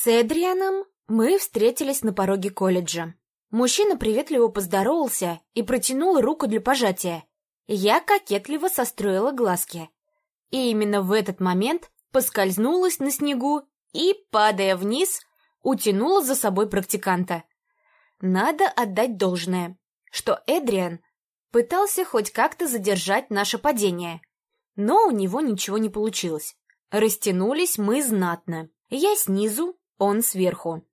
С Эдрианом мы встретились на пороге колледжа. Мужчина приветливо поздоровался и протянул руку для пожатия. Я кокетливо состроила глазки. И именно в этот момент поскользнулась на снегу и, падая вниз, утянула за собой практиканта. Надо отдать должное, что Эдриан пытался хоть как-то задержать наше падение, но у него ничего не получилось. Растянулись мы знатно. Я снизу, он сверху.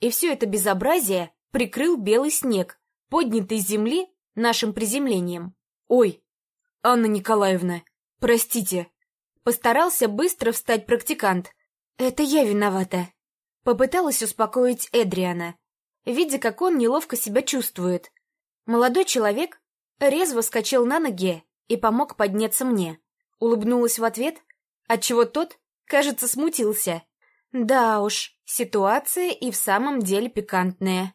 И все это безобразие прикрыл белый снег, поднятый с земли нашим приземлением. «Ой, Анна Николаевна, простите!» Постарался быстро встать практикант. «Это я виновата!» Попыталась успокоить Эдриана, видя, как он неловко себя чувствует. Молодой человек резво вскочил на ноги и помог подняться мне. Улыбнулась в ответ, отчего тот, кажется, смутился. Да уж, ситуация и в самом деле пикантная.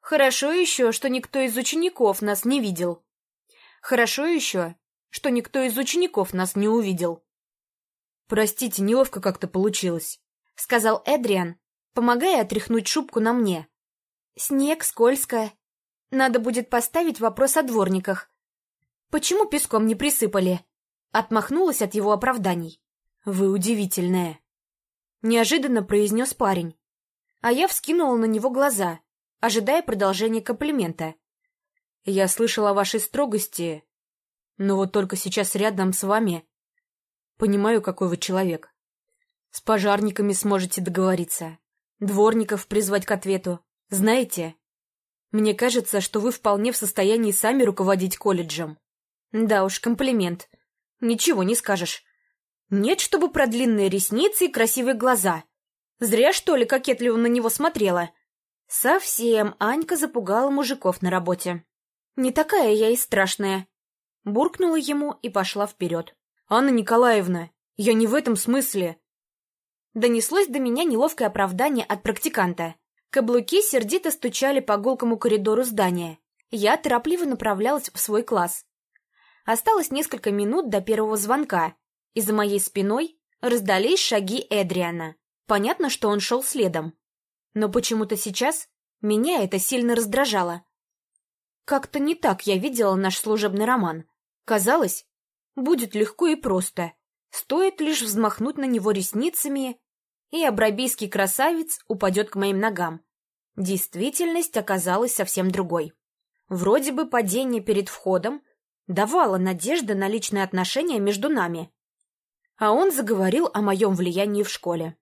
Хорошо еще, что никто из учеников нас не видел. Хорошо еще, что никто из учеников нас не увидел. «Простите, неловко как-то получилось», — сказал Эдриан, помогая отряхнуть шубку на мне. «Снег, скользко. Надо будет поставить вопрос о дворниках. Почему песком не присыпали?» Отмахнулась от его оправданий. «Вы удивительная», неожиданно произнес парень. А я вскинула на него глаза, ожидая продолжения комплимента. Я слышала о вашей строгости, но вот только сейчас рядом с вами понимаю, какой вы человек. С пожарниками сможете договориться, дворников призвать к ответу. Знаете, мне кажется, что вы вполне в состоянии сами руководить колледжем. Да уж, комплимент. Ничего не скажешь. Нет, чтобы про длинные ресницы и красивые глаза. Зря, что ли, кокетливо на него смотрела. Совсем Анька запугала мужиков на работе. Не такая я и страшная. Буркнула ему и пошла вперед. «Анна Николаевна, я не в этом смысле!» Донеслось до меня неловкое оправдание от практиканта. Каблуки сердито стучали по гулкому коридору здания. Я торопливо направлялась в свой класс. Осталось несколько минут до первого звонка, и за моей спиной раздались шаги Эдриана. Понятно, что он шел следом. Но почему-то сейчас меня это сильно раздражало. Как-то не так я видела наш служебный роман. Казалось, будет легко и просто. Стоит лишь взмахнуть на него ресницами, и абрабийский красавец упадет к моим ногам. Действительность оказалась совсем другой. Вроде бы падение перед входом давало надежды на личные отношения между нами а он заговорил о моем влиянии в школе.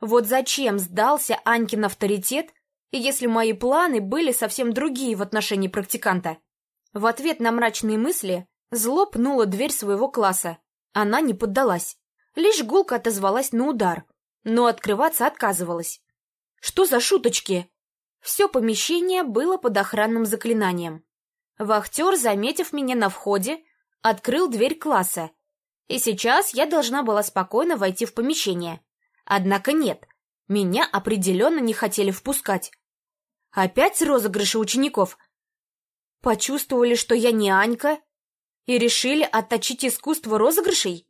Вот зачем сдался Анькин авторитет, если мои планы были совсем другие в отношении практиканта? В ответ на мрачные мысли зло пнула дверь своего класса. Она не поддалась. Лишь гулко отозвалась на удар, но открываться отказывалась. Что за шуточки? Все помещение было под охранным заклинанием. Вахтер, заметив меня на входе, открыл дверь класса и сейчас я должна была спокойно войти в помещение. Однако нет, меня определенно не хотели впускать. Опять розыгрыши учеников. Почувствовали, что я не Анька, и решили отточить искусство розыгрышей?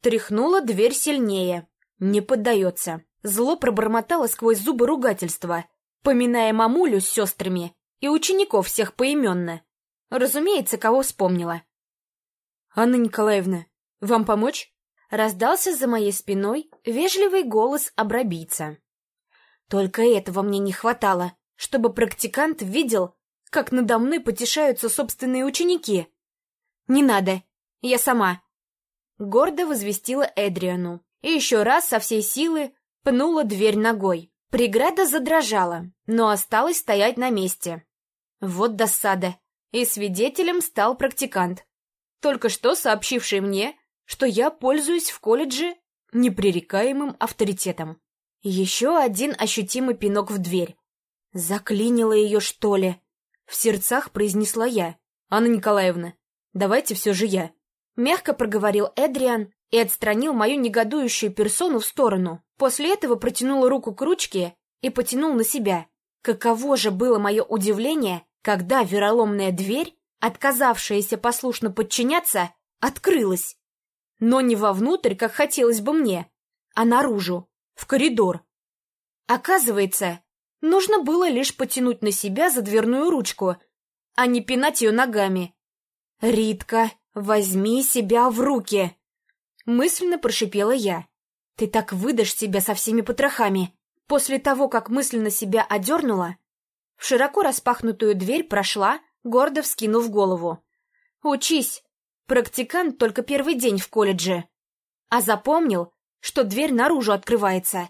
Тряхнула дверь сильнее. Не поддается. Зло пробормотало сквозь зубы ругательства, поминая мамулю с сестрами и учеников всех поименно. Разумеется, кого вспомнила. «Анна Николаевна, «Вам помочь?» — раздался за моей спиной вежливый голос обрабийца. Только этого мне не хватало, чтобы практикант видел, как надо мной потешаются собственные ученики. «Не надо, я сама», — гордо возвестила Эдриану и еще раз со всей силы пнула дверь ногой. Преграда задрожала, но осталась стоять на месте. Вот досада. И свидетелем стал практикант, только что сообщивший мне, что я пользуюсь в колледже непререкаемым авторитетом. Еще один ощутимый пинок в дверь. Заклинила ее, что ли? В сердцах произнесла я. «Анна Николаевна, давайте все же я». Мягко проговорил Эдриан и отстранил мою негодующую персону в сторону. После этого протянул руку к ручке и потянул на себя. Каково же было мое удивление, когда вероломная дверь, отказавшаяся послушно подчиняться, открылась. Но не вовнутрь, как хотелось бы мне, а наружу, в коридор. Оказывается, нужно было лишь потянуть на себя за дверную ручку, а не пинать ее ногами. «Ритка, возьми себя в руки!» Мысленно прошипела я. «Ты так выдашь себя со всеми потрохами!» После того, как мысленно себя одернула, в широко распахнутую дверь прошла, гордо вскинув голову. «Учись! Практикант только первый день в колледже!» А запомнил, что дверь наружу открывается.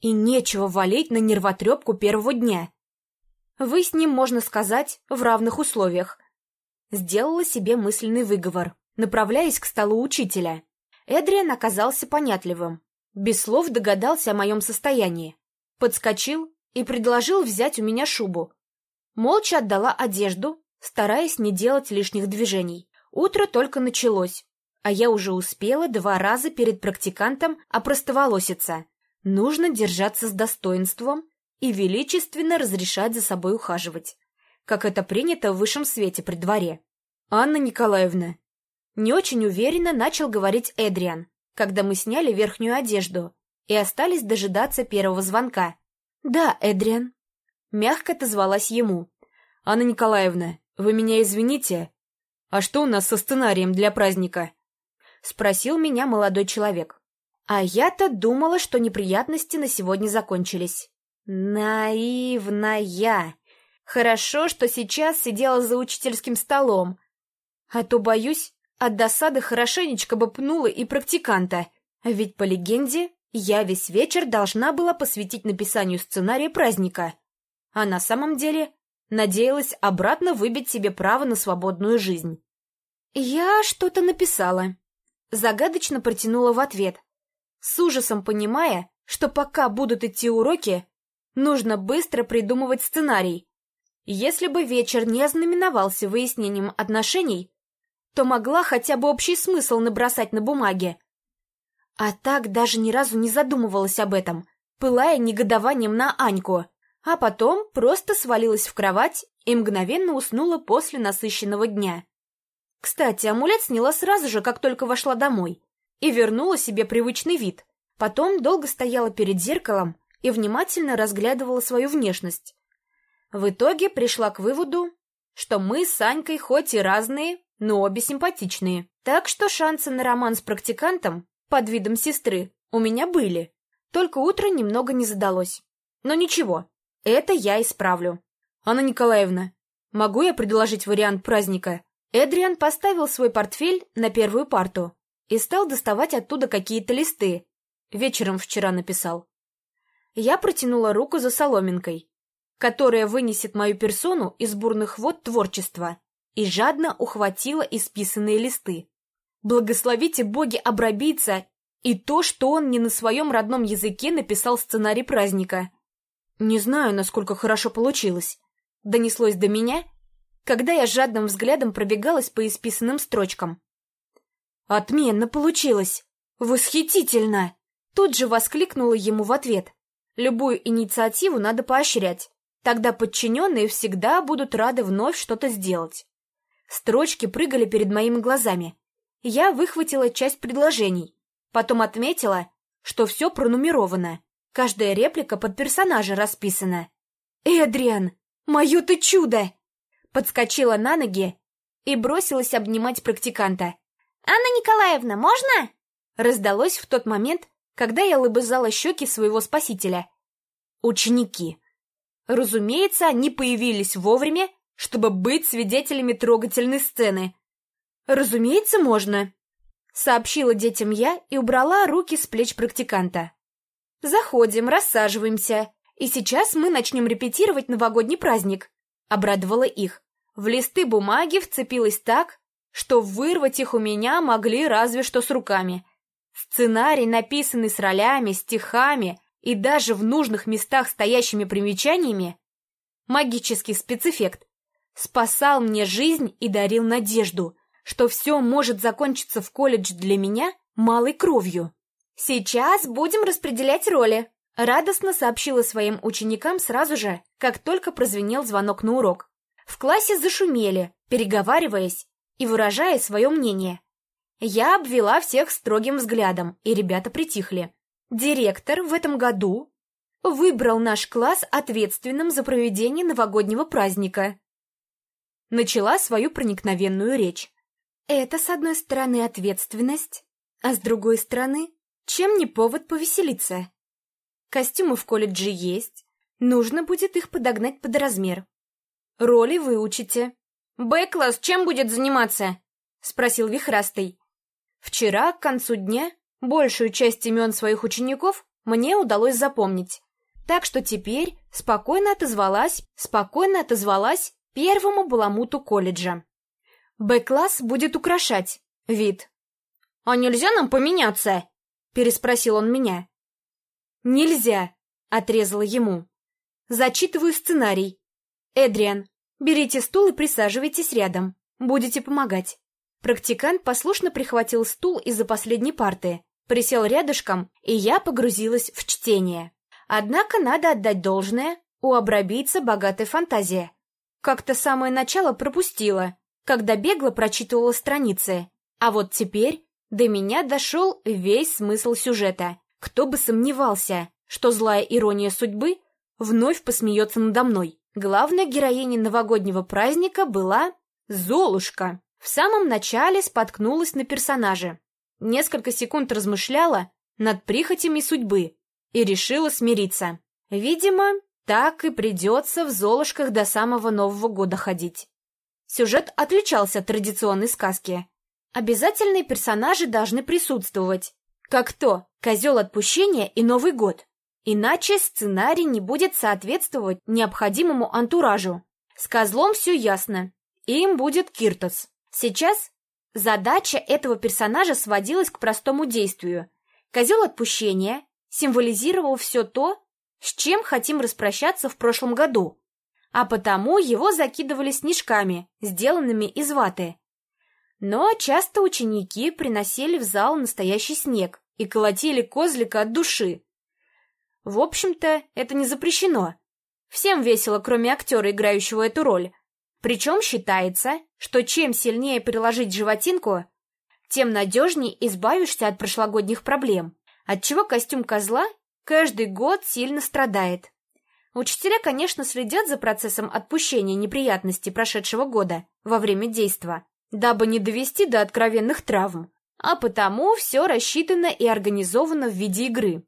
И нечего валить на нервотрепку первого дня. Вы с ним, можно сказать, в равных условиях. Сделала себе мысленный выговор, направляясь к столу учителя. Эдриан оказался понятливым. Без слов догадался о моем состоянии. Подскочил и предложил взять у меня шубу. Молча отдала одежду, стараясь не делать лишних движений. Утро только началось, а я уже успела два раза перед практикантом опростоволоситься. Нужно держаться с достоинством и величественно разрешать за собой ухаживать, как это принято в высшем свете при дворе. «Анна Николаевна», не очень уверенно начал говорить Эдриан, когда мы сняли верхнюю одежду и остались дожидаться первого звонка. «Да, Эдриан», — мягко отозвалась ему. «Анна Николаевна, вы меня извините? А что у нас со сценарием для праздника?» — спросил меня молодой человек. А я-то думала, что неприятности на сегодня закончились. Наивная. Хорошо, что сейчас сидела за учительским столом. А то, боюсь, от досады хорошенечко бы пнула и практиканта. А ведь по легенде я весь вечер должна была посвятить написанию сценария праздника. А на самом деле надеялась обратно выбить себе право на свободную жизнь. Я что-то написала. Загадочно протянула в ответ, с ужасом понимая, что пока будут идти уроки, нужно быстро придумывать сценарий. Если бы вечер не ознаменовался выяснением отношений, то могла хотя бы общий смысл набросать на бумаге. А так даже ни разу не задумывалась об этом, пылая негодованием на Аньку, а потом просто свалилась в кровать и мгновенно уснула после насыщенного дня. Кстати, амулет сняла сразу же, как только вошла домой, и вернула себе привычный вид. Потом долго стояла перед зеркалом и внимательно разглядывала свою внешность. В итоге пришла к выводу, что мы с Анькой хоть и разные, но обе симпатичные. Так что шансы на роман с практикантом под видом сестры у меня были. Только утро немного не задалось. Но ничего, это я исправлю. Анна Николаевна, могу я предложить вариант праздника? Эдриан поставил свой портфель на первую парту и стал доставать оттуда какие-то листы. Вечером вчера написал. Я протянула руку за соломинкой, которая вынесет мою персону из бурных вод творчества и жадно ухватила исписанные листы. Благословите боги обрабийца и то, что он не на своем родном языке написал сценарий праздника. Не знаю, насколько хорошо получилось. Донеслось до меня, когда я жадным взглядом пробегалась по исписанным строчкам. «Отменно получилось! Восхитительно!» Тут же воскликнула ему в ответ. «Любую инициативу надо поощрять. Тогда подчиненные всегда будут рады вновь что-то сделать. Строчки прыгали перед моими глазами. Я выхватила часть предложений. Потом отметила, что все пронумеровано. Каждая реплика под персонажа расписана. «Эдриан, мое ты чудо!» Подскочила на ноги и бросилась обнимать практиканта. «Анна Николаевна, можно?» Раздалось в тот момент, когда я лыбызала щеки своего спасителя. Ученики. Разумеется, они появились вовремя чтобы быть свидетелями трогательной сцены. «Разумеется, можно», — сообщила детям я и убрала руки с плеч практиканта. «Заходим, рассаживаемся, и сейчас мы начнем репетировать новогодний праздник», — обрадовала их. В листы бумаги вцепилась так, что вырвать их у меня могли разве что с руками. Сценарий, написанный с ролями, стихами и даже в нужных местах стоящими примечаниями, магический спецэффект, спасал мне жизнь и дарил надежду, что все может закончиться в колледж для меня малой кровью. «Сейчас будем распределять роли», — радостно сообщила своим ученикам сразу же, как только прозвенел звонок на урок. В классе зашумели, переговариваясь и выражая свое мнение. Я обвела всех строгим взглядом, и ребята притихли. Директор в этом году выбрал наш класс ответственным за проведение новогоднего праздника. Начала свою проникновенную речь. Это, с одной стороны, ответственность, а с другой стороны, чем не повод повеселиться? Костюмы в колледже есть, нужно будет их подогнать под размер. Роли выучите. «Б-класс чем будет заниматься?» — спросил Вихрастый. Вчера, к концу дня, большую часть имен своих учеников мне удалось запомнить. Так что теперь спокойно отозвалась, спокойно отозвалась первому баламуту колледжа. Б-класс будет украшать вид. «А нельзя нам поменяться?» — переспросил он меня. «Нельзя», — отрезала ему. «Зачитываю сценарий. Эдриан, берите стул и присаживайтесь рядом. Будете помогать». Практикант послушно прихватил стул из-за последней парты, присел рядышком, и я погрузилась в чтение. Однако надо отдать должное, у обрабийца богатая фантазия. Как-то самое начало пропустила, когда бегло прочитывала страницы. А вот теперь до меня дошел весь смысл сюжета. Кто бы сомневался, что злая ирония судьбы вновь посмеется надо мной. Главной героиней новогоднего праздника была Золушка. В самом начале споткнулась на персонаже. Несколько секунд размышляла над прихотями судьбы и решила смириться. Видимо, так и придется в Золушках до самого Нового года ходить. Сюжет отличался от традиционной сказки. Обязательные персонажи должны присутствовать. Как то козел отпущения и Новый год. Иначе сценарий не будет соответствовать необходимому антуражу. С козлом все ясно. Им будет Киртос. Сейчас задача этого персонажа сводилась к простому действию. Козел отпущения символизировал все то, с чем хотим распрощаться в прошлом году, а потому его закидывали снежками, сделанными из ваты. Но часто ученики приносили в зал настоящий снег и колотили козлика от души. В общем-то, это не запрещено. Всем весело, кроме актера, играющего эту роль. Причем считается, что чем сильнее приложить животинку, тем надежнее избавишься от прошлогодних проблем, отчего костюм козла каждый год сильно страдает. Учителя, конечно, следят за процессом отпущения неприятностей прошедшего года во время действа, дабы не довести до откровенных травм, а потому все рассчитано и организовано в виде игры.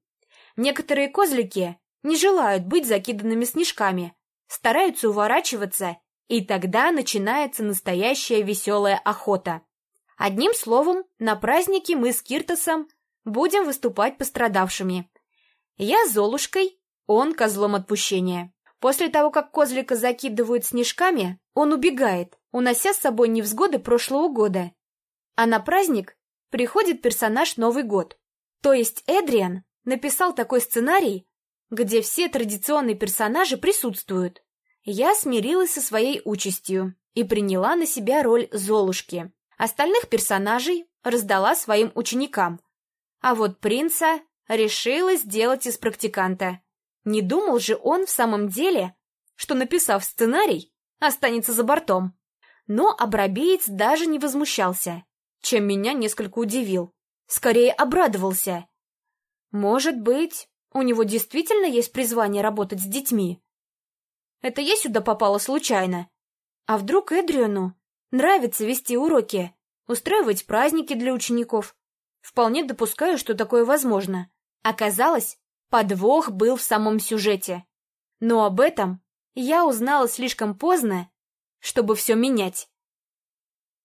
Некоторые козлики не желают быть закиданными снежками, стараются уворачиваться, и тогда начинается настоящая веселая охота. Одним словом, на празднике мы с Киртосом будем выступать пострадавшими. Я Золушкой, он козлом отпущения. После того, как козлика закидывают снежками, он убегает, унося с собой невзгоды прошлого года. А на праздник приходит персонаж Новый год. То есть Эдриан написал такой сценарий, где все традиционные персонажи присутствуют. Я смирилась со своей участью и приняла на себя роль Золушки. Остальных персонажей раздала своим ученикам. А вот принца решила сделать из практиканта. Не думал же он в самом деле, что, написав сценарий, останется за бортом. Но обрабеец даже не возмущался, чем меня несколько удивил. Скорее обрадовался. Может быть, у него действительно есть призвание работать с детьми? Это я сюда попала случайно. А вдруг Эдриану нравится вести уроки, устраивать праздники для учеников? Вполне допускаю, что такое возможно. Оказалось, Подвох был в самом сюжете. Но об этом я узнала слишком поздно, чтобы все менять.